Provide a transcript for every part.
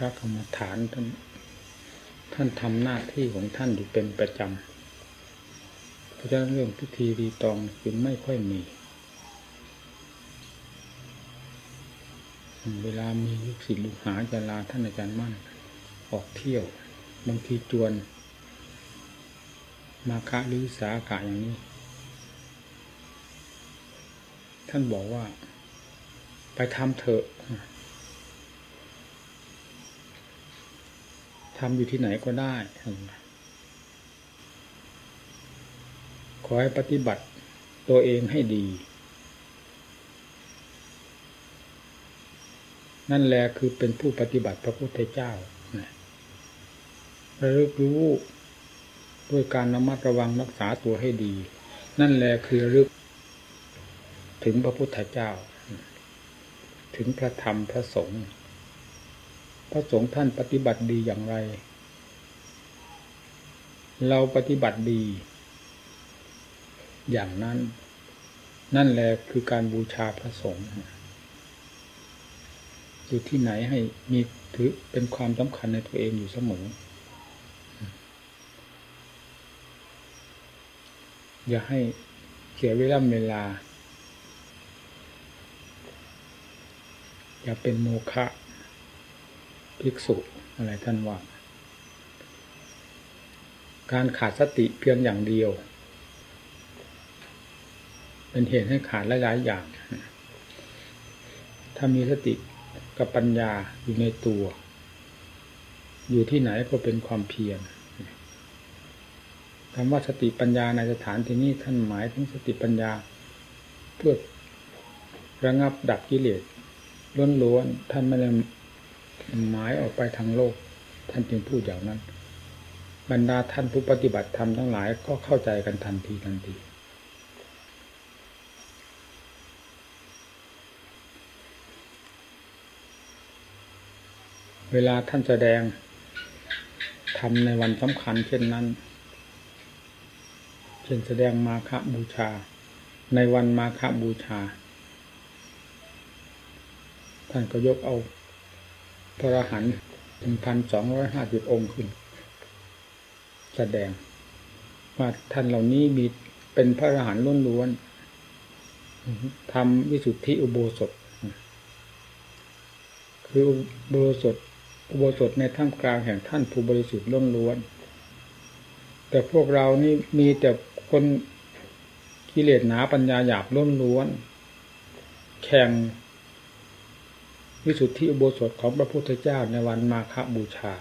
ระกรรมฐานท่านท่านทำหน้าที่ของท่านอยู่เป็นประจำเพราะฉะนั้นเรื่องพิธีรีตองจึงไม่ค่อยมี เวลามีลูกศิษย์ลูกหาจะลาท่านอาจารย์มั่นออกเที่ยว บางทีจวน มาคะหรือสาอากาศอย่างนี้ ท่านบอกว่า ไปทำเถอะ ทำอยู่ที่ไหนก็ได้ ขอให้ปฏิบัติตัวเองให้ดี นั่นแหละคือเป็นผู้ปฏิบัติพระพุทธเจ้าระลึกรู้ด้วยการระมัดระวังรักษาตัวให้ดี นั่นแหละคือระลึกถึงพระพุทธเจ้า ถึงพระธรรมพระสงฆ์ พระสงฆ์ท่านปฏิบัติดีอย่างไร เราปฏิบัติดี อย่างนั้น นั่นแหละคือการบูชาพระสงฆ์อยู่ที่ไหนให้มีถือเป็นความสำคัญในตัวเองอยู่เสมอ อย่าให้เสียเวลาเวลา อย่าเป็นโมฆะ ภิกษุอะไรท่านว่า การขาดสติเพียงอย่างเดียว เป็นเหตุให้ขาดหลายๆอย่าง ถ้ามีสติกับปัญญาอยู่ในตัว อยู่ที่ไหนก็เป็นความเพียรคำว่าสติปัญญาในสถานที่นี้ท่านหมายถึงสติปัญญา เพื่อระงับดับกิเลสล้วนๆท่านไม่ได้ หมายออกไปทางโลก ท่านจึงพูดอย่างนั้น บรรดาท่านผู้ปฏิบัติธรรมทั้งหลายก็เข้าใจกันทันทีทันทีเวลาท่านแสดงทำในวันสำคัญ เช่นนั้น เช่นแสดงมาคบูชา ในวันมาคบูชา ท่านก็ยกเอา พระอรหันต์ถึงพันสองร้อยห้าสิบองค์ขึ้น แสดงว่าท่านเหล่านี้มีเป็นพระอรหันต์ล้วนๆทำวิสุทธิอุโบสถ คืออุโบสถอุโบสถในท่ามกลางแห่งท่านผู้บริสุทธิ์ล้วนๆแต่พวกเรานี่มีแต่คนกิเลสหนาปัญญาหยาบล้วนๆแข่ง วิสุทธิอุโบสถของพระพุทธเจ้าในวันมาฆบูชา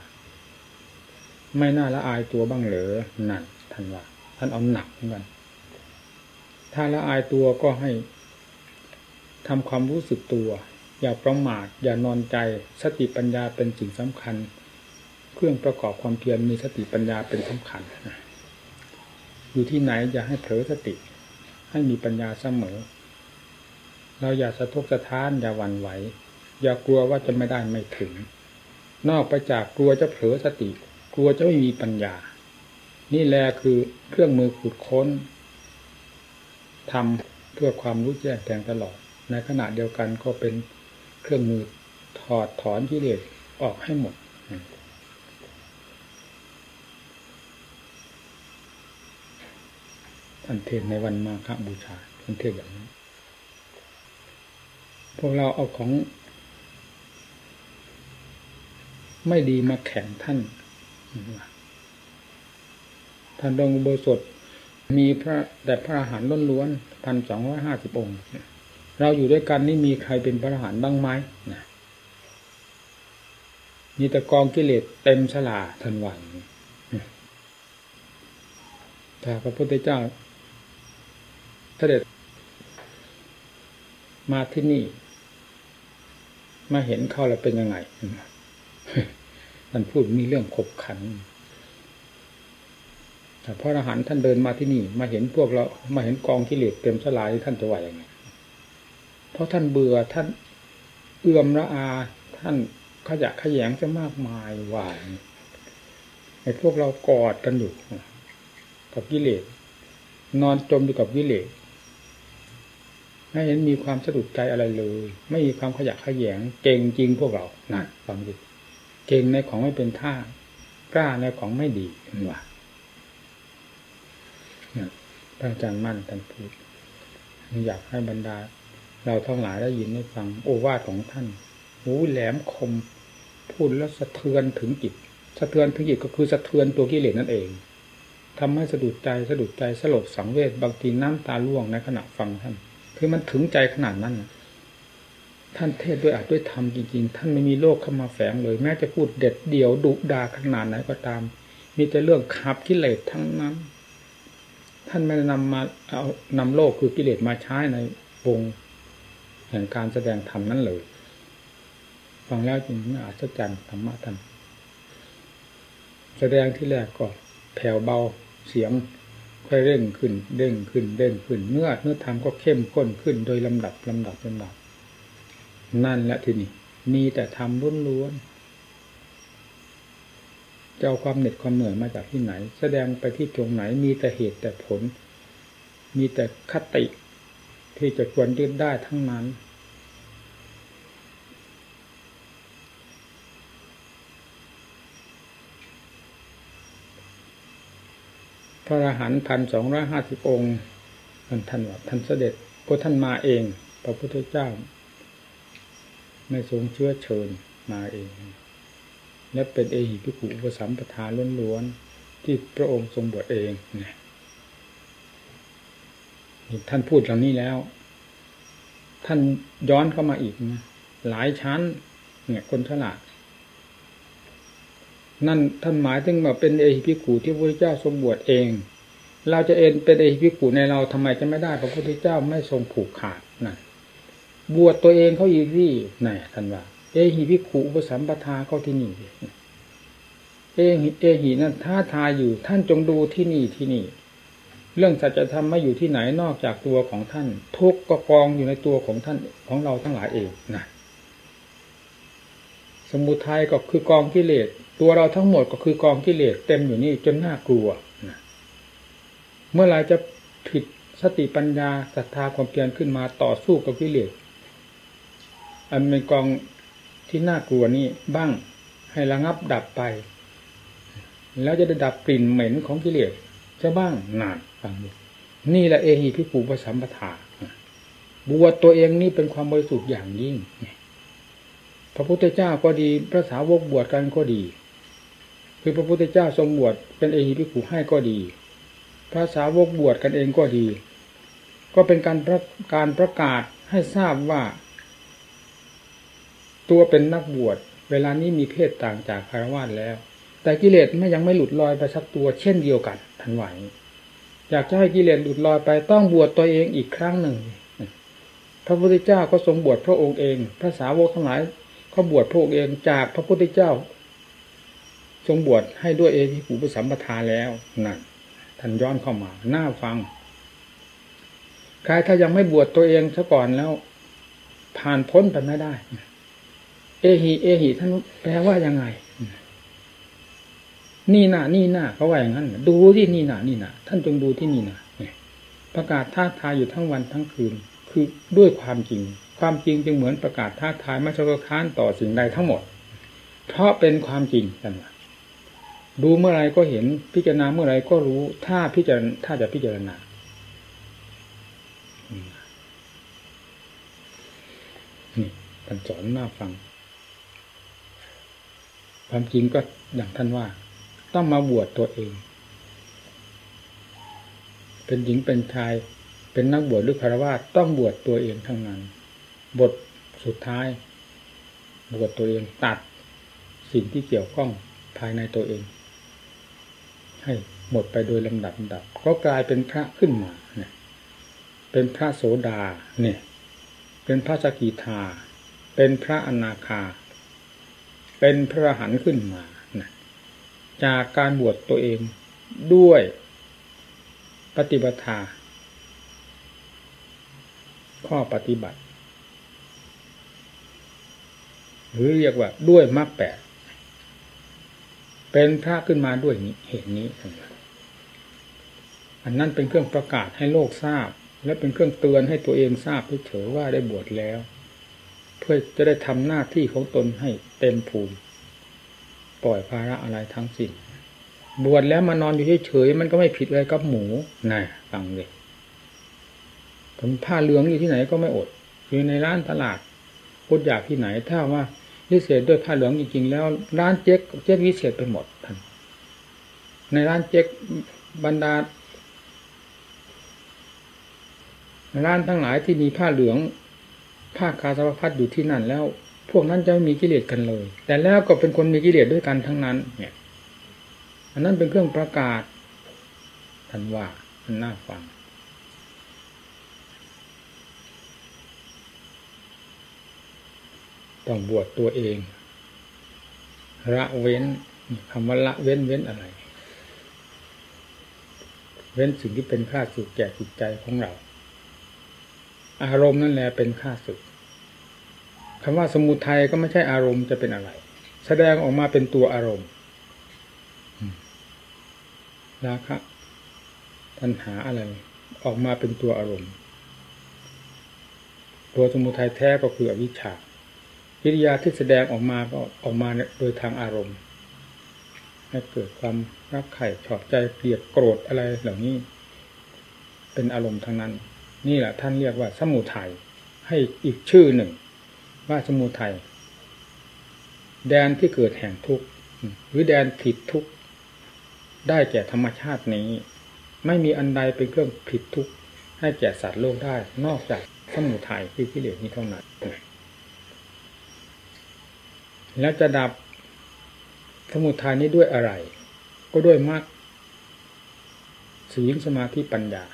ไม่น่าละอายตัวบ้างเหรอนั่นท่านว่า ท่านเอาหนักเหมือนกัน ถ้าละอายตัวก็ให้ทำความรู้สึกตัว อย่าประมาทอย่านอนใจ สติปัญญาเป็นสิ่งสำคัญ เครื่องประกอบความเพียรมีสติปัญญาเป็นสำคัญอยู่ที่ไหนอย่าให้เผลอสติ ให้มีปัญญาเสมอ เราอย่าสะทกสะท้านอย่าหวั่นไหว อย่ากลัวว่าจะไม่ได้ไม่ถึง นอกไปจากกลัวจะเผลอสติ กลัวจะไม่มีปัญญา นี่แหละคือเครื่องมือขุดค้นทำเพื่อความรู้แจ้งแทงตลอด ในขณะเดียวกันก็เป็นเครื่องมือถอดถอนกิเลสออกให้หมดท่านเทศในวันมาฆบูชาท่านเทศอย่างนี้พวกเราเอาของ ไม่ดีมาแข่งท่านท่านดงอุโบสถมีพระแต่พระอาหารล้นล้วนพันสองร้อยห้าสิบองค์ เราอยู่ด้วยกันนี่มีใครเป็นพระอาหารบ้างไหมนะมีแต่กองกิเลสเต็มฉลาทันวันถ้าพระพุทธเจ้าเสด็จมาที่นี่ มาเห็นเขาแล้วเป็นยังไง มันพูดมีเรื่องขบขันแต่พระอรหันต์ท่านเดินมาที่นี่ มาเห็นพวกเรา มาเห็นกองกิเลสเต็มสลายท่านจะว่าอย่างไงเพราะท่านเบื่อท่านเอื่อมระอา ท่านขยะขยงจะมากมายหวายไอ้พวกเรากอดกันอยู่กับกิเลสนอนจมอยู่กับกิเลสไม่เห็นมีความสะดุดใจอะไรเลย ไม่มีความขยะขยงเก่งจริงพวกเรานะฟังดิ เก่งในของไม่เป็นท่ากล้าในของไม่ดีนว่าพระอาจารย์มั่นท่านพูดอยากให้บรรดา เราทั้งหลายได้ยินได้ฟัง โอวาทของท่านหูแหลมคม พูดแล้วสะเทือนถึงจิตสะเทือนถึงจิตก็คือสะเทือนตัวกิเลสนั่นเองทำให้สะดุดใจสะดุดใจสลดสังเวชบางทีน้ำตาล่วงในขณะฟังท่าน คือมันถึงใจขนาดนั้น ท่านเทศด้วยอาจด้วยธรรมจริงๆ ท่านไม่มีโลกเข้ามาแฝงเลย แม้จะพูดเด็ดเดี่ยวดุดาขนาดไหนก็ตาม มีแต่เรื่องขับกิเลสทั้งนั้น ท่านไม่นำมาเอานำโลกคือกิเลสมาใช้ในวงแห่งการแสดงธรรมนั้นเลยฟังแล้วจริงอาจจรรย์ธรรมะท่านแสดงที่แรกก็แผ่วเบาเสียงค่อยเร่งขึ้น เด้งขึ้นเด้งขึ้นเนื้อเนื้อธรรมก็เข้มข้นขึ้นโดยลำดับลำดับลำดับ นั่นแหละทีนี้มีแต่ทำล้วนๆจะเอาความเหน็ดความเหนื่อยมาจากที่ไหน แสดงไปที่ตรงไหนมีแต่เหตุแต่ผล มีแต่คติที่จะควรยึดได้ทั้งนั้น พระอรหันต์พันสองร้อยห้าสิบองค์ท่านท่านว่าท่านเสด็จพระท่านมาเอง พระพุทธเจ้า ไม่ทรงเชื้อเชิญมาเอง และเป็นเอหิพิขุอุปสัมปทานล้วนๆที่พระองค์ทรงบวชเองเนี่ยท่านพูดเหล่านี้แล้ว ท่านย้อนเข้ามาอีกนะหลายชั้น เนี่ย คนฉลาด นั่นท่านหมายถึงว่าเป็นเอหิพิขุที่พระพุทธเจ้าทรงบวชเอง เราจะเอ็นเป็นเอหิพิขุในเราทำไมจะไม่ได้พระพุทธเจ้าไม่ทรงผูกขาดนั่น บวชตัวเองเขาอีกที่ไหนท่านว่า เอหิพิขุอุปสัมปทาเข้าที่นี่เอหิเอหินั่นท้าทายอยู่ท่านจงดูที่นี่ที่นี่ เรื่องสัจธรรมไม่อยู่ที่ไหนนอกจากตัวของท่าน ทุกก็กองอยู่ในตัวของท่านของเราทั้งหลายเองนะสมุทัยก็คือกองกิเลสตัวเราทั้งหมดก็คือกองกิเลสเต็มอยู่นี่จนน่ากลัวนะเมื่อไรจะผิดสติปัญญาศรัทธาความเพียรขึ้นมาต่อสู้กับกิเลส อันเป็นกองที่น่ากลัวนี่บ้างให้ระงับดับไป แล้วจะได้ดับกลิ่นเหม็นของกิเลสจะบ้างนานฟังดูนี่แหละเอหีพิปูปสัมปทาบวชตัวเองนี่เป็นความบริสุทธิ์อย่างยิ่งพระพุทธเจ้าก็ดีพระสาวกบวชกันก็ดี คือพระพุทธเจ้าทรงบวชเป็นเอหีพิปูให้ก็ดี พระสาวกบวชกันเองก็ดี ก็เป็นการประการประกาศให้ทราบว่า ตัวเป็นนักบวชเวลานี้มีเพศต่างจากคารวะแล้ว แต่กิเลสไม่ยังไม่หลุดลอยไปสักตัวเช่นเดียวกันทันไหวอยากจะให้กิเลสหลุดลอยไปต้องบวชตัวเองอีกครั้งหนึ่ง พระพุทธเจ้าก็ทรงบวชพระองค์เอง พระสาวกทั้งหลายเขาบวชพระองค์เองจากพระพุทธเจ้า ทรงบวชให้ด้วยเอหิปุปสัมปทาแล้วนั่นท่านย้อนเข้ามาหน้าฟังใครถ้ายังไม่บวชตัวเองซะก่อนแล้ว ผ่านพ้นไปไม่ได้ เอหิเอหิท่านแปลว่ายังไง นี่น่ะนี่น่ะเขาว่าอย่างนั้น ดูที่นี่น่ะนี่น่ะท่านจงดูที่นี่น่ะประกาศท้าทายอยู่ทั้งวันทั้งคืน คือด้วยความจริง ความจริงจึงเหมือนประกาศท้าทายไม่ชะค้านต่อสิ่งใดทั้งหมด เพราะเป็นความจริงกันดูเมื่อไรก็เห็นพิจารณาเมื่อไรก็รู้ ถ้าพิจารณาถ้าจะพิจารณานี่ท่านสอนน่าฟัง ความจริงก็อย่างท่านว่า ต้องมาบวชตัวเอง เป็นหญิงเป็นชาย เป็นนักบวชหรือคารวะต้องบวชตัวเองทั้งนั้น บทสุดท้าย บวชตัวเองตัดสิ่งที่เกี่ยวข้องภายในตัวเอง ให้หมดไปโดยลำดับดับ ก็กลายเป็นพระขึ้นมาเนี่ยเป็นพระโสดาเนี่ย เป็นพระสกิทา เป็นพระอนาคา เป็นพระหันขึ้นมานะจากการบวชตัวเองด้วยปฏิบัติข้อปฏิบัติ หรือเรียกว่าด้วยมรรคแปดเป็นพระขึ้นมาด้วยนี้เหตุนี้ อันนั้นเป็นเครื่องประกาศให้โลกทราบ และเป็นเครื่องเตือนให้ตัวเองทราบเฉยว่าได้บวชแล้ว เพื่อจะได้ทำหน้าที่ของตนให้เต็มภูมิ ปล่อยภาระอะไรทั้งสิ้นบวชแล้วมานอนอยู่เฉยๆมันก็ไม่ผิดอะไรกับหมูนะฟังเลยผมผ้าเหลืองอยู่ที่ไหนก็ไม่อด อยู่ในร้านตลาดอดอยากที่ไหน ถ้าว่าวิเศษด้วยผ้าเหลืองจริงๆแล้ว ร้านเจ๊กเจ๊กวิเศษไปหมดท่านในร้านเจ๊กบรรดาร้านทั้งหลายที่มีผ้าเหลือง ผ้าคาสาวพัดอยู่ที่นั่นแล้ว พวกนั้นจะไม่มีกิเลสกันเลย แต่แล้วก็เป็นคนมีกิเลสด้วยกันทั้งนั้น เนี่ย อันนั้นเป็นเครื่องประกาศท่านว่ามันน่าฟังต้องบวชตัวเอง ละเว้นคำว่าละเว้นเว้นอะไร เว้นสิ่งที่เป็นค่าสุขแก่จิตใจของเรา อารมณ์นั่นแหละเป็นค่าสุขคำว่าสมุทัยก็ไม่ใช่อารมณ์จะเป็นอะไร แสดงออกมาเป็นตัวอารมณ์ราคะตัณหาอะไร ออกมาเป็นตัวอารมณ์ ตัวสมุทัยแท้ก็คืออวิชชาวิริยาที่แสดงออกมาก็ออกมาโดยทางอารมณ์ให้เกิดความรักใคร่ชอบใจเกลียดโกรธอะไรเหล่านี้ เป็นอารมณ์ทั้งนั้น นี่แหละท่านเรียกว่าสมุทัยให้อีกชื่อหนึ่ง ว่าสมุทัยแดนที่เกิดแห่งทุกข์หรือแดนผิดทุกข์ได้แก่ธรรมชาตินี้ ไม่มีอันใดเป็นเครื่องผิดทุกข์ให้แก่สัตว์โลกได้ นอกจากสมุทัยคือกิเลสนี้เท่านั้นแล้วจะดับสมุทัยนี้ด้วยอะไร ก็ด้วยมรรคศีลสมาธิปัญญา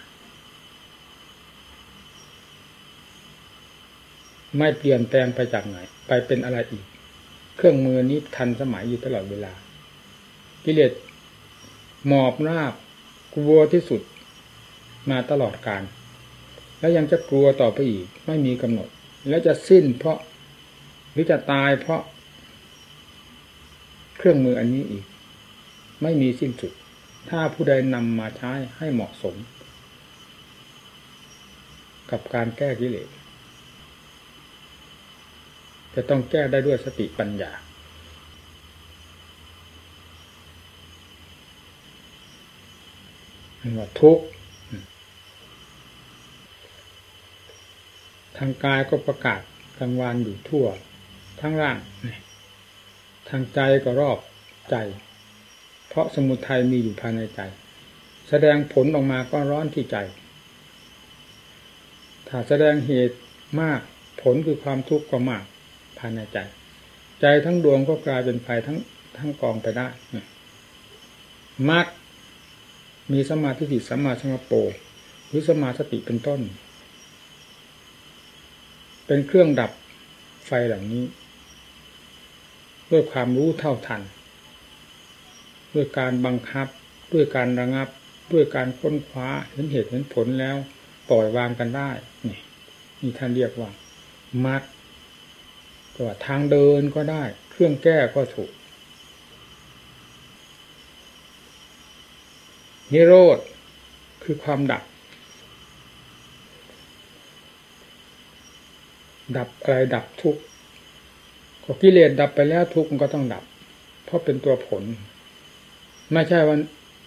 ไม่เปลี่ยนแปลงไปจากไหน ไปเป็นอะไรอีก เครื่องมือนี้ทันสมัยอยู่ตลอดเวลา กิเลสหมอบราบกลัวที่สุดมาตลอดการ แล้วยังจะกลัวต่อไปอีก ไม่มีกำหนด แล้วจะสิ้นเพราะหรือจะตายเพราะ เครื่องมืออันนี้อีก ไม่มีสิ้นสุด ถ้าผู้ใดนำมาใช้ให้เหมาะสม กับการแก้กิเลส จะต้องแก้ได้ด้วยสติปัญญา ว่าทุกข์ทางกายก็ประกาศกลางวานอยู่ทั่ว ทั้งร่าง ทางใจก็รอบใจ เพราะสมุทัยมีอยู่ภายในใจ แสดงผลออกมาก็ร้อนที่ใจ ถ้าแสดงเหตุมากผลคือความทุกข์ก็มากายในใจ ใจทั้งดวงก็กลายเป็นไฟทั้งทั้งกองไปได้มากมีสมาธิสิสมาสังกปหรือสมาสติเป็นต้น เป็นเครื่องดับไฟเหล่านี้ ด้วยความรู้เท่าทัน ด้วยการบังคับ ด้วยการระงับ ด้วยการค้นคว้าเห็นเหตุเห็นผลแล้วปล่อยวางกันได้ นี่นี่ท่านเรียกว่ามัด ตัวทางเดินก็ได้ เครื่องแก้ก็ถูก นิโรธคือความดับ ดับอะไรดับทุกข์ก็กิเลสดับไปแล้วทุกข์มันก็ต้องดับ เพราะเป็นตัวผล ไม่ใช่ว่า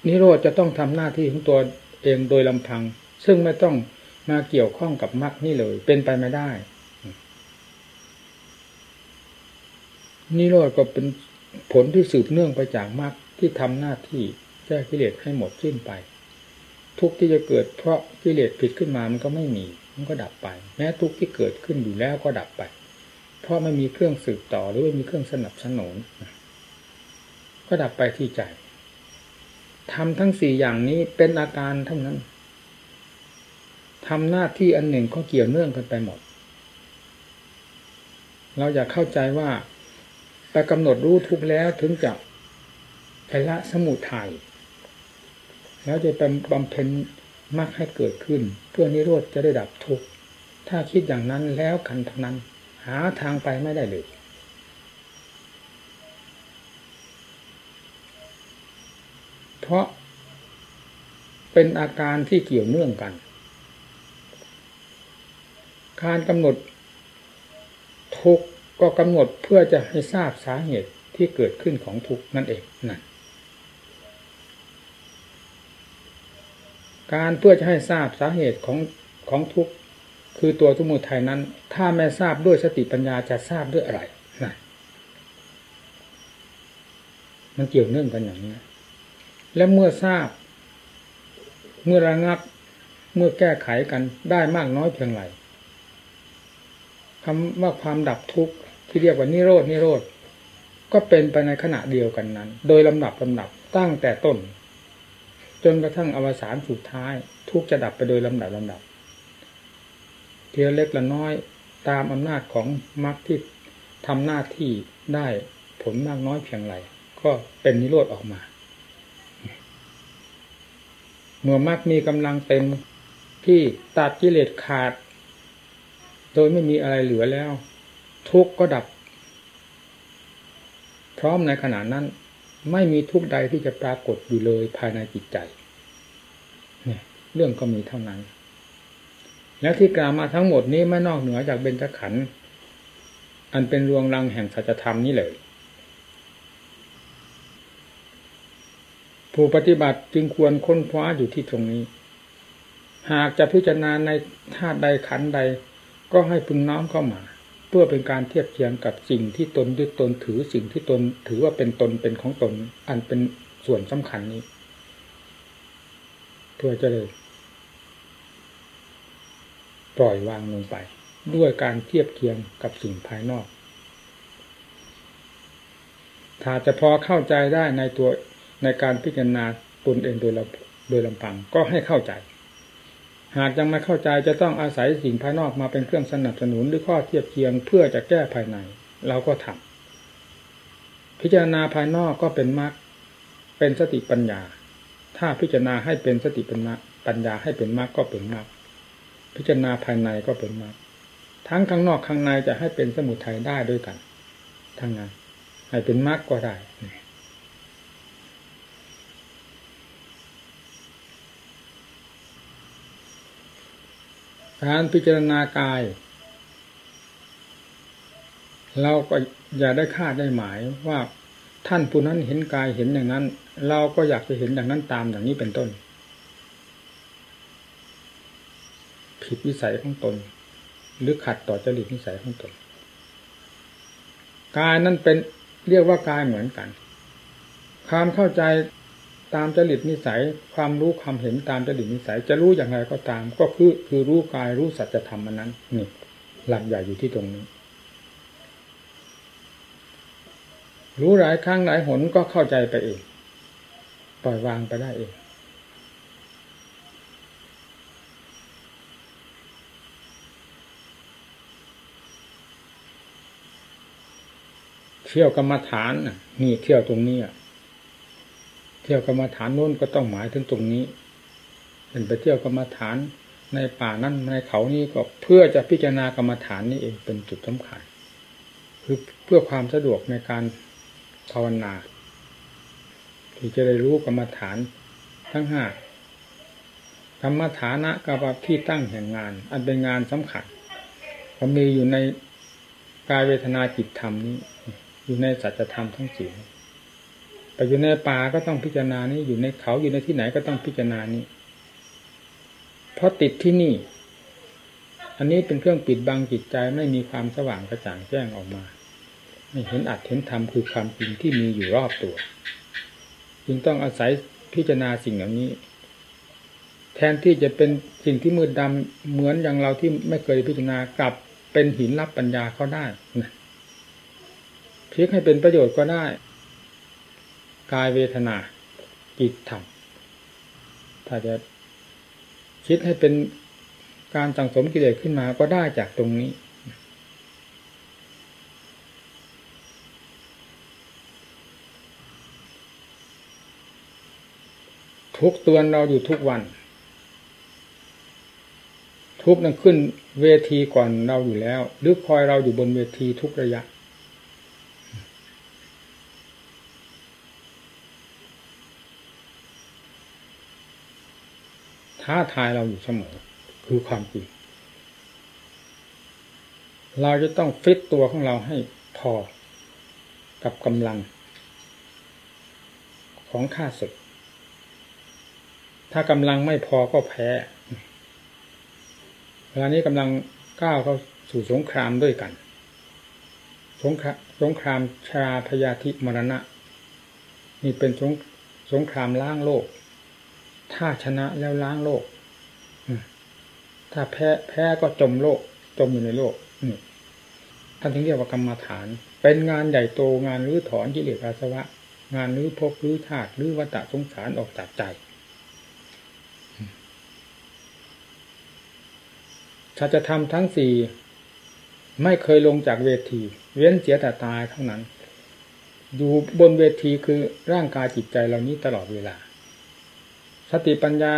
นิโรธจะต้องทำหน้าที่ของตัวเองโดยลำพัง ซึ่งไม่ต้องมาเกี่ยวข้องกับมรรคนี่เลย เป็นไปไม่ได้ นิโรธก็เป็นผลที่สืบเนื่องไปจากมรรคที่ทำหน้าที่แก้กิเลสให้หมดสิ้นไป ทุกที่จะเกิดเพราะกิเลสผิดขึ้นมามันก็ไม่มี มันก็ดับไป แม้ทุกที่เกิดขึ้นอยู่แล้วก็ดับไป เพราะไม่มีเครื่องสืบต่อหรือไม่มีเครื่องสนับสนุนก็ดับไปที่ใจทำทั้งสี่อย่างนี้เป็นอาการเท่านั้นทำหน้าที่อันหนึ่งก็เกี่ยวเนื่องกันไปหมด เราอยากเข้าใจว่า ไปกำหนดรู้ทุกแล้วถึงจะไปละสมุทัยแล้วจะเป็นบำเพ็ญมรรคให้เกิดขึ้น เพื่อนิโรธจะได้ดับทุกข์ถ้าคิดอย่างนั้นแล้วกันเท่านั้น หาทางไปไม่ได้เลยเพราะเป็นอาการที่เกี่ยวเนื่องกัน การกำหนดทุกข์ ก็กำหนดเพื่อจะให้ทราบสาเหตุที่เกิดขึ้นของทุกข์นั่นเองนั่นการเพื่อจะให้ทราบสาเหตุของของทุกข์คือตัวสมุทัยนั้น ถ้าไม่ทราบด้วยสติปัญญาจะทราบด้วยอะไรนั่นมันเกี่ยวเนื่องกันอย่างนี้ และเมื่อทราบ เมื่อระงับ เมื่อแก้ไขกันได้มากน้อยเพียงไรคำว่าความดับทุกข์ ที่เรียกว่านิโรดนิโรธก็เป็นไปในขณะเดียวกันนั้น โดยลำดับลำดับตั้งแต่ต้น จนกระทั่งอวสานสุดท้าย ทุกจะดับไปโดยลำดับลำดับเทียเล็กละน้อยตามอำนาจของมรรคที่ทำหน้าที่ได้ผลมากน้อยเพียงไรก็เป็นนิโรธออกมาเมื่อมรรคมีกำลังเต็มที่ตัดกิเลสขาด โดยไม่มีอะไรเหลือแล้ว ทุกข์ก็ดับ พร้อมในขณะนั้น ไม่มีทุกข์ใดที่จะปรากฏอยู่เลยภายในจิตใจเนี่ยเรื่องก็มีเท่านั้น แล้วที่กล่าวมาทั้งหมดนี้ไม่นอกเหนือจากเบญจขันธ์อันเป็นรวงรังแห่งสัจธรรมนี้เลยผู้ปฏิบัติจึงควรค้นคว้าอยู่ที่ตรงนี้ หากจะพิจารณาในธาตุใดขันใดก็ให้พึงน้อมเข้ามา เพื่อเป็นการเทียบเทียงกับสิ่งที่ตนยึดตนถือสิ่งที่ตนถือว่าเป็นตนเป็นของตน อันเป็นส่วนสำคัญนี้ เพื่อจะเลยปล่อยวางลงไป ด้วยการเทียบเคียงกับสิ่งภายนอก ถ้าจะพอเข้าใจได้ในตัวในการพิจารณาตนเองโดยลำโดยลำพังก็ให้เข้าใจ หากยังไม่เข้าใจจะต้องอาศัยสิ่งภายนอกมาเป็นเครื่องสนับสนุนหรือข้อเทียบเคียงเพื่อจะแก้ภายใน เราก็ทำพิจารณาภายนอกก็เป็นมรรคเป็นสติปัญญา ถ้าพิจารณาให้เป็นสติปัญญาปัญญาให้เป็นมรรคก็เป็นมรรคพิจารณาภายในก็เป็นมรรคทั้งข้างนอกข้างในจะให้เป็นสมุทัยได้ด้วยกันทั้งนั้นให้เป็นมรรคก็ได้ การพิจารณากาย เราก็อย่าได้คาดได้หมายว่าท่านผู้นั้นเห็นกายเห็นอย่างนั้น เราก็อยากจะเห็นอย่างนั้นตามอย่างนี้เป็นต้น ผิดวิสัยของตน หรือขัดต่อจริตนิสัยของตนกายนั้นเป็นเรียกว่ากายเหมือนกัน ความเข้าใจ ตามจริตนิสัยความรู้ความเห็นตามจริตนิสัย จะรู้อย่างไรก็ตาม ก็คือคือรู้กายรู้สัจธรรมมันนั้นนี่หลักใหญ่อยู่ที่ตรงนี้ รู้หลายครั้งหลายหนก็เข้าใจไปเองปล่อยวางไปได้เองเที่ยวกรรมฐานนี่เที่ยวตรงนี้อะ ที่ยวกรรมฐานโน้นก็ต้องหมายถึงตรงนี้เป็นไปเที่ยวกรรมฐานในป่านั้นในเขานี้ก็เพื่อจะพิจารณากรรมฐานนี่เองเป็นจุดสำคัญคือเพื่อความสะดวกในการภาวนาที่จะได้รู้กรรมฐานทั้งห้ากรรมฐานะกับที่ตั้งแห่งงาน อันเป็นงานสำคัญก็มีอยู่ในกายเวทนาจิตธรรมนี้ อยู่ในสัจธรรมทั้งสี่ แต่อยู่ในป่าก็ต้องพิจารณานี้อยู่ในเขาอยู่ในที่ไหนก็ต้องพิจารณานี้ เพราะติดที่นี่ อันนี้เป็นเครื่องปิดบังจิตใจไม่มีความสว่างกระจ่างแจ้งออกมา ไม่เห็นอัดเห็นธรรมคือความจริงที่มีอยู่รอบตัว จึงต้องอาศัยพิจารณาสิ่งเหล่านี้ แทนที่จะเป็นสิ่งที่มืดดำเหมือนอย่างเราที่ไม่เคยพิจารณากลับเป็นหินรับปัญญาเขาได้พลิกให้เป็นประโยชน์ก็ได้ กายเวทนาจิตธรรมถ้าจะคิดให้เป็นการสังสมกิเลสขึ้นมาก็ได้จากตรงนี้ ทุกตัวนเราอยู่ทุกวัน ทุกนั้นขึ้นเวทีก่อนเราอยู่แล้ว หรือคอยเราอยู่บนเวทีทุกระยะ ท้าทายเราอยู่เสมอ คือความจริง เราจะต้องฟิตตัวของเราให้พอกับกำลัง ของข้าศึก ถ้ากำลังไม่พอก็แพ้เวลานี้กำลังก้าวเข้าสู่สงครามด้วยกัน สงครามสงครามชาพยาธิมรณะ นี่เป็นสงสงครามล้างโลก ถ้าชนะแล้วล้างโลก ถ้าแพ้แพ้ก็จมโลก จมอยู่ในโลกนี่ท่านถึงเรียกว่ากรรมฐาน เป็นงานใหญ่โตงานรื้อถอนกิเลสอาสวะ งานรื้อภพรื้อธาตุรื้อวัฏสงสารออกจากใจถ้าจะทำทั้งสี่ไม่เคยลงจากเวที เว้นเสียแต่ตายเท่านั้น อยู่บนเวทีคือร่างกายจิตใจเหล่านี้ตลอดเวลา สติปัญญา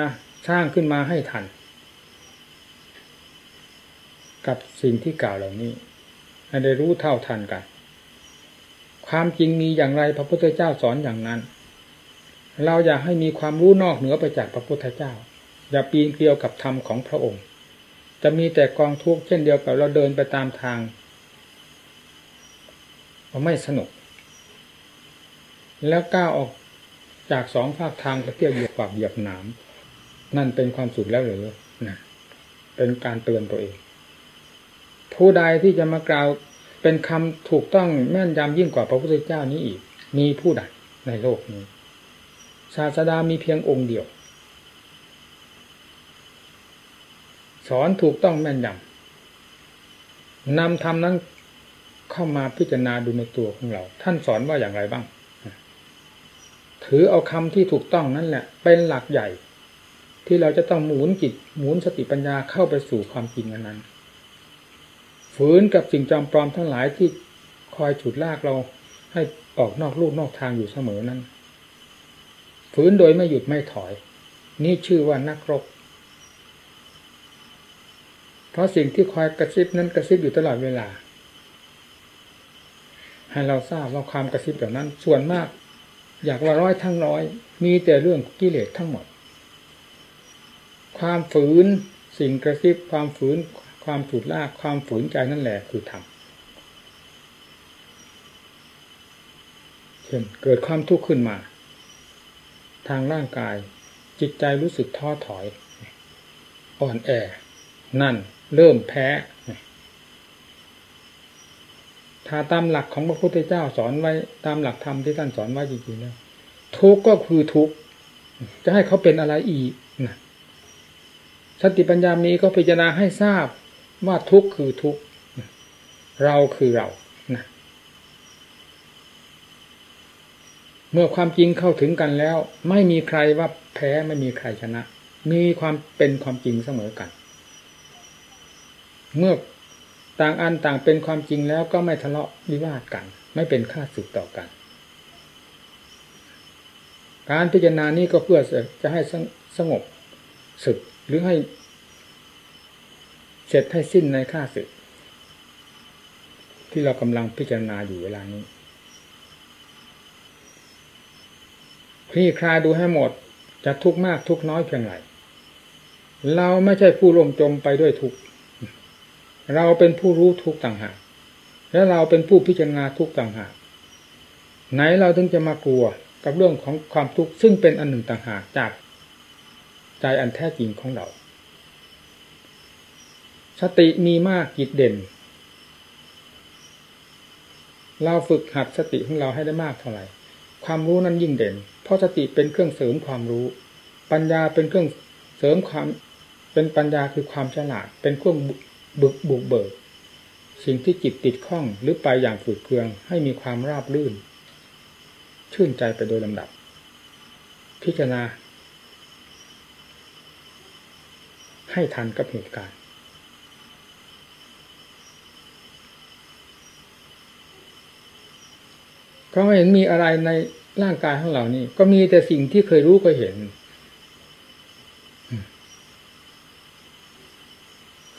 สร้างขึ้นมาให้ทัน กับสิ่งที่กล่าวเหล่านี้ ให้ได้รู้เท่าทันกัน ความจริงมีอย่างไรพระพุทธเจ้าสอนอย่างนั้น เราอยากให้มีความรู้นอกเหนือไปจากพระพุทธเจ้า อย่าปีนเกลียวกับธรรมของพระองค์ จะมีแต่กองทุกข์เช่นเดียวกับเราเดินไปตามทางเราไม่สนุก แล้วก้าวออก จากสองภาคทางก็เที่ยวเหยียบปากเหยียบหนาม นั่นเป็นความสุขแล้วหรือนะเป็นการเตือนตัวเอง ผู้ใดที่จะมากล่าวเป็นคำถูกต้องแม่นยำยิ่งกว่าพระพุทธเจ้านี้อีก มีผู้ใดในโลกนี้ ศาสดามีเพียงองค์เดียว สอนถูกต้องแม่นยำนำธรรมนั้นเข้ามาพิจารณาดูในตัวของเรา ท่านสอนว่าอย่างไรบ้าง ถือเอาคำที่ถูกต้องนั่นแหละ เป็นหลักใหญ่ ที่เราจะต้องหมุนจิตหมุนสติปัญญาเข้าไปสู่ความจริงนั้นฝืนกับสิ่งจอมปลอมทั้งหลายที่คอยฉุดลากเราให้ออกนอกลูกนอกทางอยู่เสมอนั้น ฝืนโดยไม่หยุดไม่ถอย นี่ชื่อว่านักรบ เพราะสิ่งที่คอยกระซิบนั้นกระซิบอยู่ตลอดเวลา ให้เราทราบว่าความกระซิบแบบนั้น ส่วนมาก อยากว่าร้อยทั้งร้อย มีแต่เรื่องกิเลสทั้งหมด ความฝืนสิ่งกระซิบความฝืน ความถูดลากความฝืนใจนั่นแหละคือธรรมเช่นเกิดความทุกข์ขึ้นมา ทางร่างกาย จิตใจรู้สึกท้อถอย อ่อนแอ นั่น เริ่มแพ้ ถ้าตามหลักของพระพุทธเจ้าสอนไว้ตามหลักธรรมที่ท่านสอนไว้จริงๆแล้วทุกก็คือทุกจะให้เขาเป็นอะไรอีกนะสติปัญญามีก็พิจารณาให้ทราบว่าทุกคือทุกเราคือเรานะเมื่อความจริงเข้าถึงกันแล้ว ไม่มีใครว่าแพ้ไม่มีใครชนะ มีความเป็นความจริงเสมอกัน เมื่อ ต่างอันต่างเป็นความจริงแล้วก็ไม่ทะเลาะวิวาทกัน ไม่เป็นค่าสึกต่อกัน การพิจารณานี้ก็เพื่อจะให้สงบสึกหรือให้เสร็จให้สิ้นในค่าสึก ที่เรากำลังพิจารณาอยู่เวลานี้คลี่คลายดูให้หมดจะทุกข์มากทุกข์น้อยเพียงไรเราไม่ใช่ผู้ร่มจมไปด้วยทุกข์ เราเป็นผู้รู้ทุกต่างหากและเราเป็นผู้พิจารณาทุกต่างหากไหนเราถึงจะมากลัวกับเรื่องของความทุกข์ซึ่งเป็นอันหนึ่งต่างหากจากใจอันแท้จริงของเรา สติมีมากจิตเด่น เราฝึกหัดสติของเราให้ได้มากเท่าไหร่ ความรู้นั้นยิ่งเด่น เพราะสติเป็นเครื่องเสริมความรู้ ปัญญาเป็นเครื่องเสริมความเป็นปัญญาคือความฉลาด เป็นเครื่อง บึกบุกเบิก สิ่งที่จิตติดข้องหรือไปอย่างฝืดเคือง ให้มีความราบรื่น ชื่นใจไปโดยลำดับ พิจารณา ให้ทันกับเหตุการณ์ก็ไม่เห็นมีอะไรในร่างกายของเรานี่ ก็มีแต่สิ่งที่เคยรู้เคยเห็น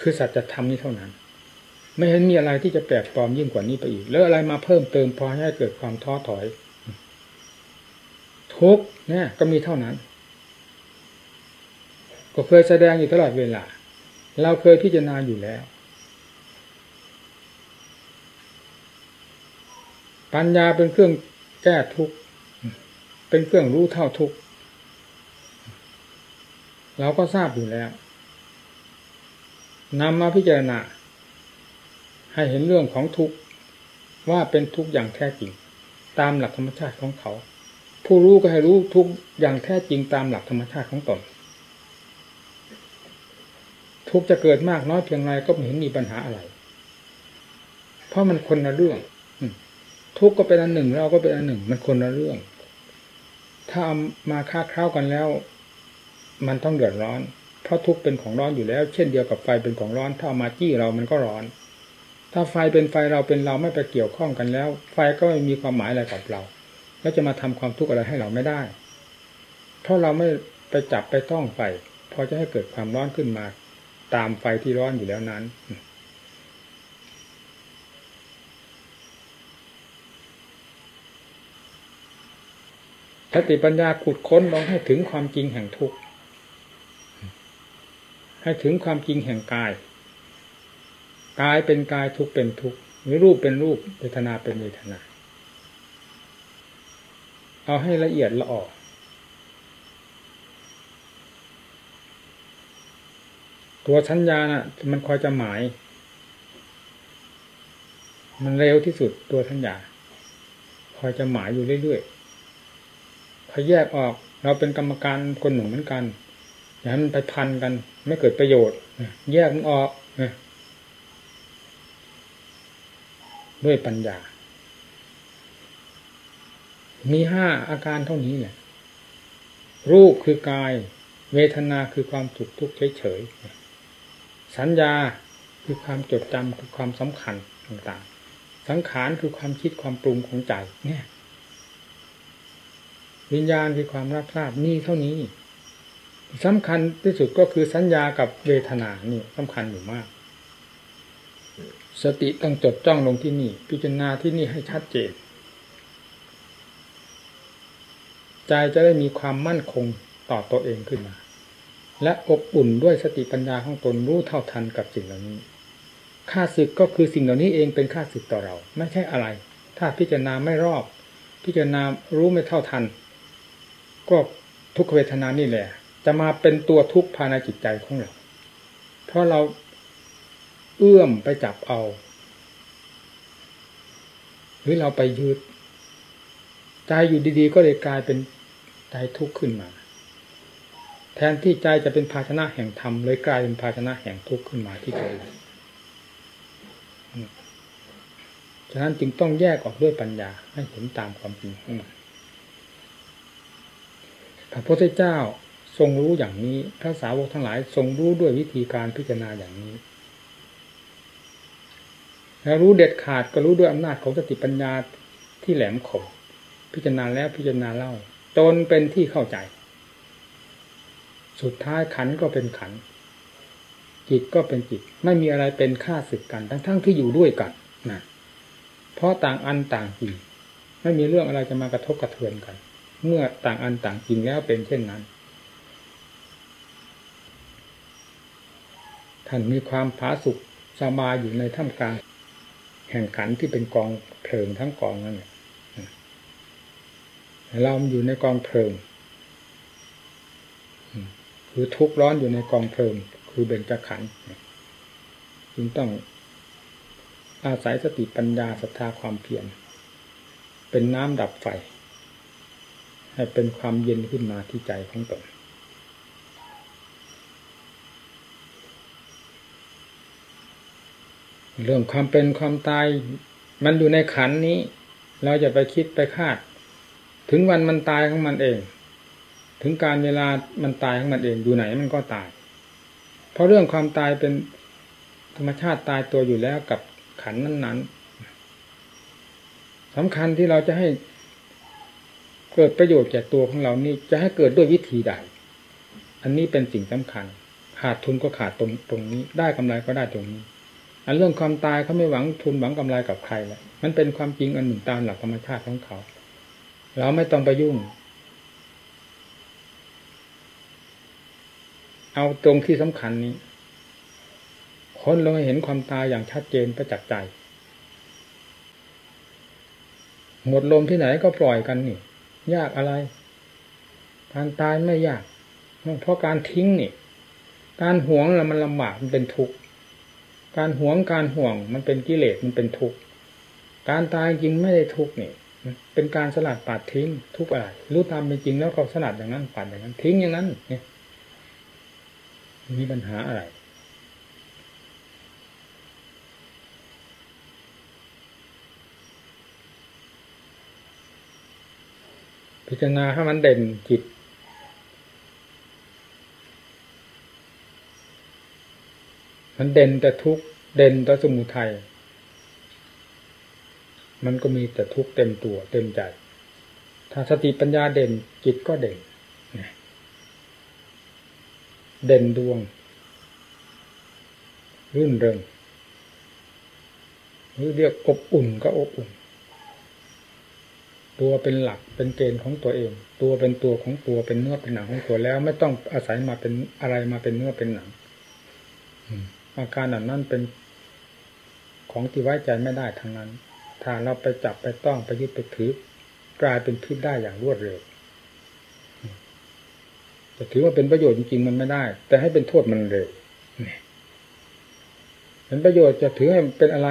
คือสัจธรรมนี้เท่านั้น ไม่เห็นมีอะไรที่จะแปลกปลอมยิ่งกว่านี้ไปอีก แล้วอะไรมาเพิ่มเติมพอให้เกิดความท้อถอย ทุกเนี่ย ก็มีเท่านั้น ก็เคยแสดงอยู่ตลอดเวลา เราเคยพิจารณาอยู่แล้ว ปัญญาเป็นเครื่องแก้ทุกข์เป็นเครื่องรู้เท่าทุกข์เราก็ทราบอยู่แล้ว นำมาพิจารณา ให้เห็นเรื่องของทุกข์ว่าเป็นทุกข์อย่างแท้จริง ตามหลักธรรมชาติของเขา ผู้รู้ก็ให้รู้ทุกข์อย่างแท้จริงตามหลักธรรมชาติของตนทุกข์จะเกิดมากน้อยเพียงไรก็ไม่เห็นมีปัญหาอะไร เพราะมันคนละเรื่องทุกข์ก็เป็นอันหนึ่งเราก็เป็นอันหนึ่ง มันคนละเรื่อง ถ้าเอามาค้าคร้าวกันแล้ว มันต้องเดือดร้อน เพราะทุกเป็นของร้อนอยู่แล้ว เช่นเดียวกับไฟเป็นของร้อนถ้ามาจี้เรามันก็ร้อน ถ้าไฟเป็นไฟเราเป็นเราไม่ไปเกี่ยวข้องกันแล้ว ไฟก็ไม่มีความหมายอะไรกับเรา แล้วจะมาทำความทุกข์อะไรให้เราไม่ได้ เพราะเราไม่ไปจับไปต้องไฟพอจะให้เกิดความร้อนขึ้นมา ตามไฟที่ร้อนอยู่แล้วนั้นสติปัญญาขุดค้นลองให้ถึงความจริงแห่งทุกข์ ให้ถึงความจริงแห่งกาย กายเป็นกายทุกเป็นทุกหรือรูปเป็นรูปเวทนาเป็นเวทนา เอาให้ละเอียดละออกตัวสัญญาน่ะ มันคอยจะหมาย มันเร็วที่สุดตัวสัญญาคอยจะหมายอยู่เรื่อยๆพอแยกออก เราเป็นกรรมการคนหนึ่งเหมือนกัน อย่าให้มันไปพันกัน ไม่เกิดประโยชน์แยกมันออกด้วยปัญญา มีห้าอาการเท่านี้เนี่ยรูปคือกาย เวทนาคือความสุขทุกข์เฉยๆสัญญาคือความจดจำคือความสำคัญต่างๆ สังขารคือความคิดความปรุงของใจเนี่ย วิญญาณคือความรับทราบนี่เท่านี้ สำคัญที่สุดก็คือสัญญากับเวทนานี่สำคัญอยู่มาก สติต้องจดจ้องลงที่นี่ พิจารณาที่นี่ให้ชัดเจนใจจะได้มีความมั่นคงต่อตัวเองขึ้นมา และอบอุ่นด้วยสติปัญญาของตนรู้เท่าทันกับสิ่งเหล่านี้ค่าศึกก็คือสิ่งเหล่านี้เองเป็นค่าศึกต่อเรา ไม่ใช่อะไร ถ้าพิจารณาไม่รอบ พิจารณารู้ไม่เท่าทัน ก็ทุกเวทนานี่แหละ จะมาเป็นตัวทุกข์ภายในจิตใจของเรา เพราะเราเอื้อมไปจับเอา หรือเราไปยืดใจอยู่ดีๆ ก็เลยกลายเป็นใจทุกข์ขึ้นมา แทนที่ใจจะเป็นภาชนะแห่งธรรมเลยกลายเป็นภาชนะแห่งทุกข์ขึ้นมาที่ตัวเองฉะนั้นจึงต้องแยกออกด้วยปัญญาให้เห็นตามความจริงของมันพระพุทธเจ้า ทรงรู้อย่างนี้ พระสาวกทั้งหลายทรงรู้ด้วยวิธีการพิจารณาอย่างนี้ แล้วรู้เด็ดขาดก็รู้ด้วยอำนาจของสติปัญญาที่แหลมคมพิจารณาแล้วพิจารณาเล่าจนเป็นที่เข้าใจ สุดท้ายขันก็เป็นขัน จิตก็เป็นจิต ไม่มีอะไรเป็นค่าศึกกันทั้งๆทที่อยู่ด้วยกันนะเพราะต่างอันต่างจริงไม่มีเรื่องอะไรจะมากระทบกระเทือนกัน เมื่อต่างอันต่างจริงแล้วเป็นเช่นนั้น ท่านมีความผาสุกสบายอยู่ในท่ามกลาง แห่งขันที่เป็นกองเพลิงทั้งกองนั่นแหละเราอยู่ในกองเพลิง คือทุกร้อนอยู่ในกองเพลิง คือเบญจขันธ์จึงต้องอาศัยสติปัญญาศรัทธาความเพียรเป็นน้ำดับไฟ ให้เป็นความเย็นขึ้นมาที่ใจของตน เรื่องความเป็นความตาย มันอยู่ในขันนี้ เราจะไปคิดไปคาด ถึงวันมันตายของมันเอง ถึงการเวลามันตายของมันเองอยู่ไหนมันก็ตาย เพราะเรื่องความตายเป็นธรรมชาติตายตัวอยู่แล้วกับขันนั้นๆสำคัญที่เราจะให้เกิดประโยชน์แก่ตัวของเรานี่จะให้เกิดด้วยวิธีใด อันนี้เป็นสิ่งสำคัญ ขาดทุนก็ขาดตรงตรงนี้ ได้กำไรก็ได้ตรงนี้ อันเรื่องความตายเขาไม่หวังทุนหวังกำไรกับใครเลยมันเป็นความจริงอันหนึ่งตามหลักธรรมชาติของเขา เราไม่ต้องไปยุ่ง เอาตรงที่สำคัญนี้คนเราเห็นความตายอย่างชัดเจนประจักษ์ใจ หมดลมที่ไหนก็ปล่อยกันนี่ ยากอะไร การตายไม่ยากเพราะการทิ้งนี่ การหวงแล้วมันลำบากมันเป็นทุกข์ การหวงการห่วงมันเป็นกิเลสมันเป็นทุกข์การตายจริงไม่ได้ทุกข์นี่เป็นการสลัดปัดทิ้งทุกอะไรรู้ตามเป็นจริงแล้วก็สลัดอย่างนั้นปัดอย่างนั้น ทิ้งอย่างนั้นเนี่ยมีปัญหาอะไร พิจารณาให้มันเด่นจิต มันเด่นแต่ทุกเด่นแต่สมุทัยมันก็มีแต่ทุกข์เต็มตัวเต็มใจ ถ้าสติปัญญาเด่นจิตก็เด่นเด่นดวง รื่นเริงหรือเรียกอบอุ่นก็อบอุ่น ตัวเป็นหลักเป็นเกณฑ์ของตัวเอง ตัวเป็นตัวของตัวเป็นเนื้อเป็นหนังของตัวแล้ว ไม่ต้องอาศัยมาเป็นอะไรมาเป็นเนื้อเป็นหนัง อาการแบบนั้นเป็นของที่ไว้ใจไม่ได้ทั้งนั้น ถ้าเราไปจับไปต้องไปยึดไปถือกลายเป็นพิษได้อย่างรวดเร็วจะถือว่าเป็นประโยชน์จริงๆมันไม่ได้ แต่ให้เป็นโทษมันเร็วเป็นประโยชน์จะถือให้เป็นอะไร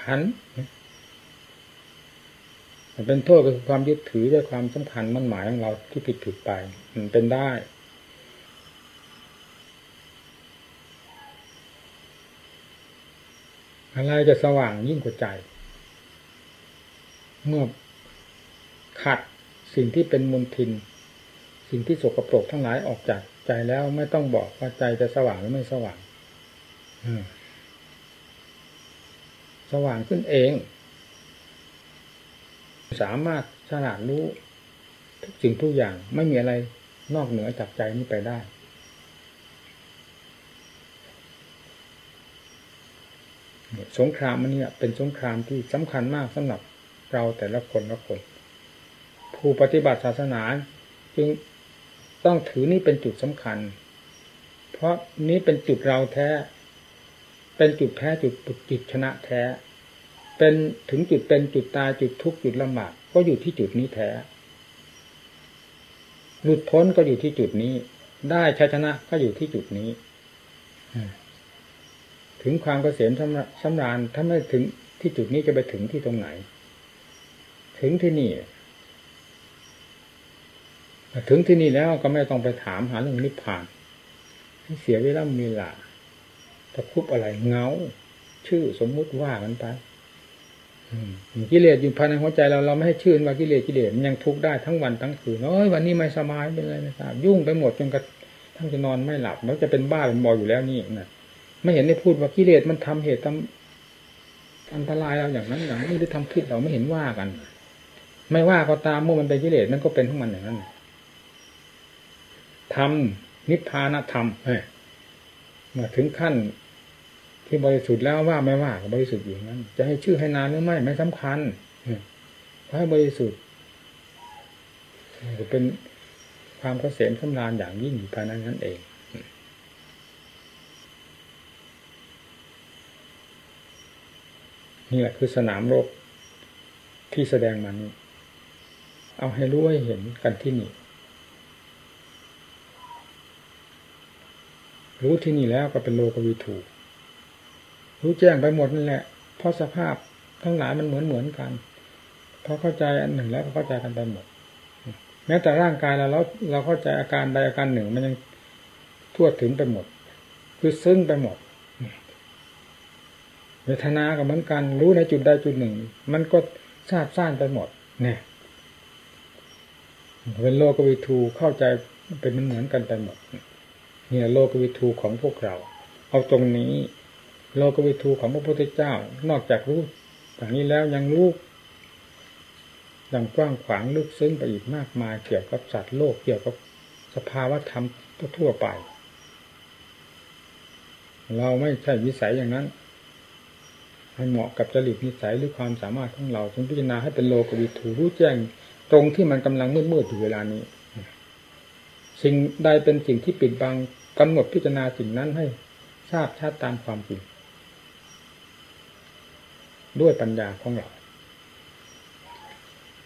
ขันเป็นโทษก็คือความยึดถือด้วยความสำคัญมั่นหมายของเราที่ผิดผิดไป มันเป็นได้ อะไรจะสว่างยิ่งกว่าใจ เมื่อขัดสิ่งที่เป็นมลทิน สิ่งที่สกปรกทั้งหลายออกจากใจแล้วไม่ต้องบอกว่าใจจะสว่างหรือไม่สว่างสว่างขึ้นเอง สามารถฉลาดรู้ ทุกสิ่งทุกอย่างไม่มีอะไรนอกเหนือจากใจนี้ไปได้ สงครามมันเนี่ยเป็นสงครามที่สำคัญมากสำหรับเราแต่ละคนละคน ผู้ปฏิบัติศาสนาจึงต้องถือนี่เป็นจุดสำคัญ เพราะนี้เป็นจุดเราแท้ เป็นจุดแพ้จุดจุดชนะแท้ เป็นถึงจุดเป็นจุดตายจุดทุกข์จุดลำบากก็อยู่ที่จุดนี้แท้ หลุดพ้นก็อยู่ที่จุดนี้ ได้ชัยชนะก็อยู่ที่จุดนี้ ถึงความเกษมสำราญถ้าไม่ถึงที่จุดนี้จะไปถึงที่ตรงไหน ถึงที่นี่ถึงที่นี่แล้วก็ไม่ต้องไปถามหาเรื่องนิพพานให้เสียเวลามีลาตะคุบอะไรเงา ชื่อสมมุติว่ากันไปกิเลสอยู่ภายในหัวใจเราเราไม่ให้ชื่นว่ากิเลสกิเลสมันยังทุกข์ได้ทั้งวันทั้งคืนเอ้ยวันนี้ไม่สบายเป็นอะไรไม่ทราบยุ่งไปหมดจนกระทั่งจะนอนไม่หลับแล้วจะเป็นบ้าเป็นบออยู่แล้วนี่นะ ไม่เห็นได้พูดว่ากิเลสมันทำเหตุทำอันตรายเราอย่างนั้นอย่างนี้หรือทำผิดเราไม่เห็นว่ากัน ไม่ว่าก็ตามเมื่อมันเป็นกิเลสมันก็เป็นของมันอย่างนั้นทำนิพพานธรรมเมื่อถึงขั้นที่บริสุทธิ์แล้วว่าไม่ว่าก็บริสุทธิ์อยู่นั้น จะให้ชื่อให้นานหรือไม่ไม่สำคัญเพราะให้บริสุทธิ์จะเป็นความเกษมสำราญอย่างยิ่งอยู่ภายในนั้นเอง นี่แหละคือสนามรบที่แสดงมานี้เอาให้รู้ให้เห็นกันที่นี่ รู้ที่นี่แล้วก็เป็นโลกวิถูรู้แจ้งไปหมดนั่นแหละ เพราะสภาพทั้งหลายมันเหมือนเหมือนกันพอเข้าใจอันหนึ่งแล้วก็เข้าใจกันไปหมด แม้แต่ร่างกายเราเราเราเข้าใจอาการใดอาการหนึ่งมันยังทั่วถึงไปหมด คือซึ้งไปหมด เวทนาก็เหมือนกันรู้ในจุดใดจุดหนึ่ง มันก็ทราบซ่านไปหมด เนี่ยเป็นโลกวิทูเข้าใจเป็นเหมือนกันไปหมดเนี่ยโลกวิทูของพวกเรา เอาตรงนี้ โลกวิทูของพระพุทธเจ้า นอกจากรู้อย่างนี้แล้วยังรู้อย่างกว้างขวางลึกซึ้งไปอีกมากมายเกี่ยวกับสัตว์โลกเกี่ยวกับสภาวะธรรมทั่วไป เราไม่ใช่วิสัยอย่างนั้น ให้เหมาะกับจริตนิสัยหรือความสามารถของเราจึงพิจารณาให้เป็นโลกวิทูรู้แจ้งตรงที่มันกำลังมืดมืดอยู่เวลานี้สิ่งใดเป็นสิ่งที่ปิดบังกำหนดพิจารณาสิ่งนั้นให้ทราบชัดตามความจริง ด้วยปัญญาของเรา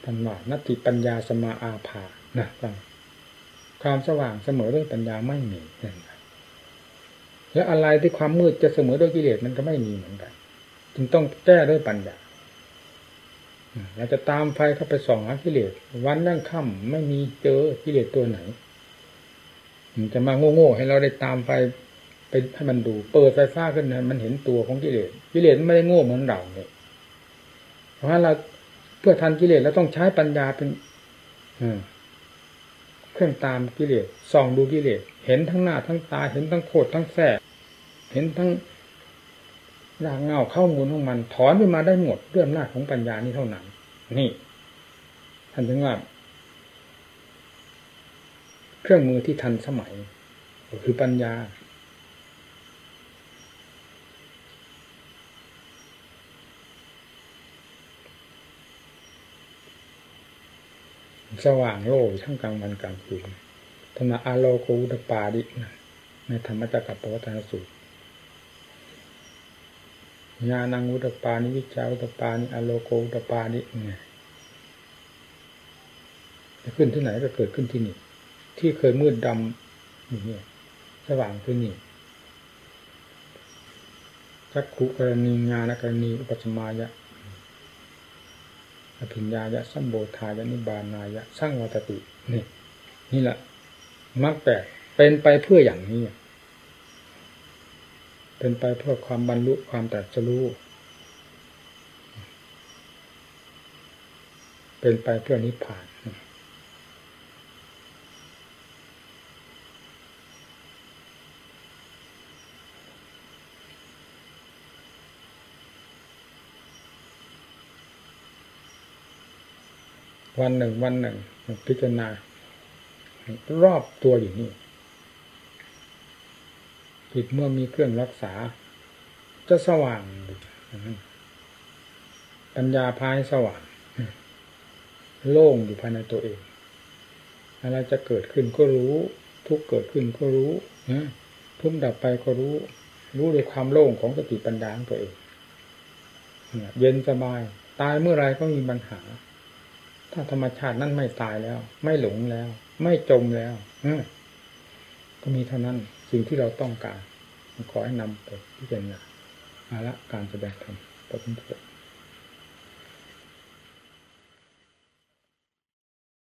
ธรรมะนัตติปัญญาสมาอาภานะฟังความสว่างเสมอด้วยปัญญาไม่มีและแล้วอะไรที่ความมืดจะเสมอด้วยกิเลสมันก็ไม่มีเหมือนกัน จึงต้องแก้ด้วยปัญญาเราจะตามไฟเข้าไปส่องหากิเลสวันนั่งค่ำไม่มีเจอกิเลสตัวไหนมันจะมาโง่ๆให้เราได้ตามไฟไปให้มันดู เปิดไฟฟ้าขึ้นนะมันเห็นตัวของกิเลสกิเลสไม่ได้โง่เหมือนเราเนี่ยเพราะฉะนั้นเราเพื่อทันกิเลสเราต้องใช้ปัญญาเป็นเครื่องตามกิเลสส่องดูกิเลสเห็นทั้งหน้าทั้งตาเห็นทั้งโคตรทั้งแสบเห็นทั้ง รากเงาเข้ามูลของมัน ถอนขึ้นมาได้หมดด้วยอำนาจของปัญญานี้เท่านั้น นี่ท่านถึงว่า เครื่องมือที่ทันสมัยก็คือปัญญา สว่างโลกทั้งกลางวันกลางคืนธรรมะอาโลโกุตปาดิในธรรมจักรปวัตนสูตร ญาณังอุตปานิวิชาอุตปานิอโลโกอุตปานิเนี่ยจะขึ้นที่ไหนก็เกิดขึ้นที่นี่ ที่เคยมืดดำอย่างนี้สว่างขึ้นนี่จักขุกรณีงานกรณีอุปสมายะอภิญญายะสัมโบธายะนิบานายะสร้างวัตตินี่นี่แหละมรรคแปดเป็นไปเพื่ออย่างนี้ เป็นไปเพื่อความบรรลุความตรัสรู้เป็นไปเพื่อนิพพานวันหนึ่งวันหนึ่ง พิจารณารอบตัวอยู่นี่ จิตเมื่อมีเครื่องรักษา จะสว่างปัญญาพายสว่าง โล่งอยู่ภายในตัวเองอะไรจะเกิดขึ้นก็รู้ ทุกเกิดขึ้นก็รู้ทุกดับไปก็รู้ รู้ด้วยความโล่งของสติปัญญาของตัวเองเย็นสบาย ตายเมื่อไรก็มีปัญหา ถ้าธรรมชาตินั้นไม่ตายแล้ว ไม่หลงแล้ว ไม่จมแล้วก็มีเท่านั้น สิ่งที่เราต้องการขอให้นำไปพิจารณาอาละการแสดงธรรมประพฤติ